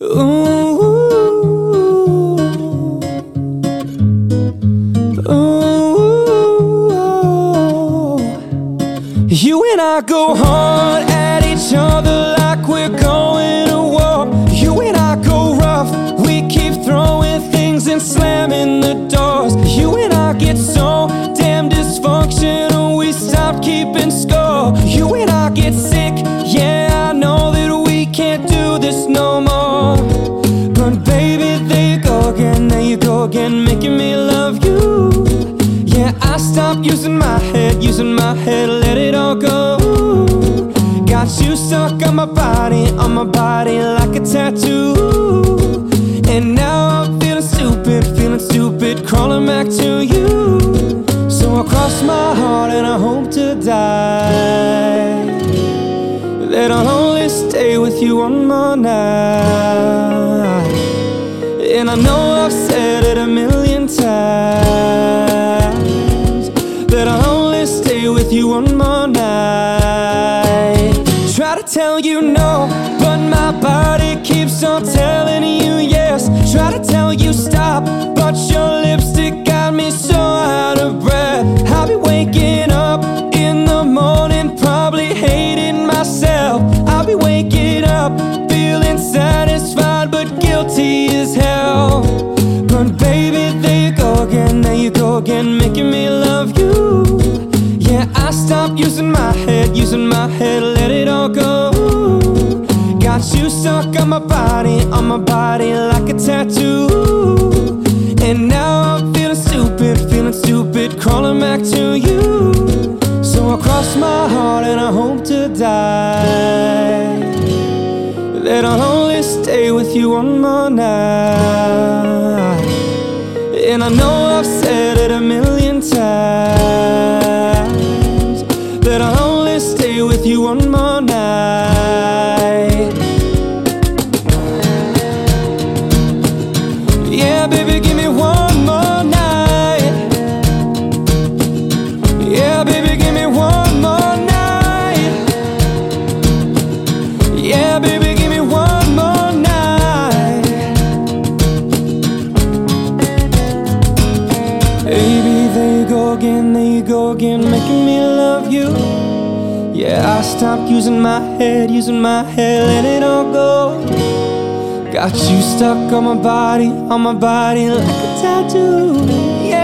Ooh, ooh, you and I go hard making me love you. Yeah, I stopped using my head, using my head, let it all go. Got you stuck on my body, on my body like a tattoo. And now I'm feeling stupid, feeling stupid, crawling back to you. So I cross my heart and I hope to die. That I'll only stay with you one more night. And I know I've stay with you one more night. Try to tell you no, but my body keeps on telling you yes. Try to tell you stop, Stopped using my head, using my head, let it all go. Got you stuck on my body, on my body like a tattoo. And now I'm feeling stupid, feeling stupid, crawling back to you. So I cross my heart and I hope to die. That I'll only stay with you one more night. And I know stay with you one more night Yeah, baby, give me one more night. Yeah, baby, give me one more night. Yeah, baby, give me one more night. Baby, there you go again, there you go again, making me love you. Yeah, I stopped using my head, using my head, let it all go. Got you stuck on my body, on my body like a tattoo. Yeah.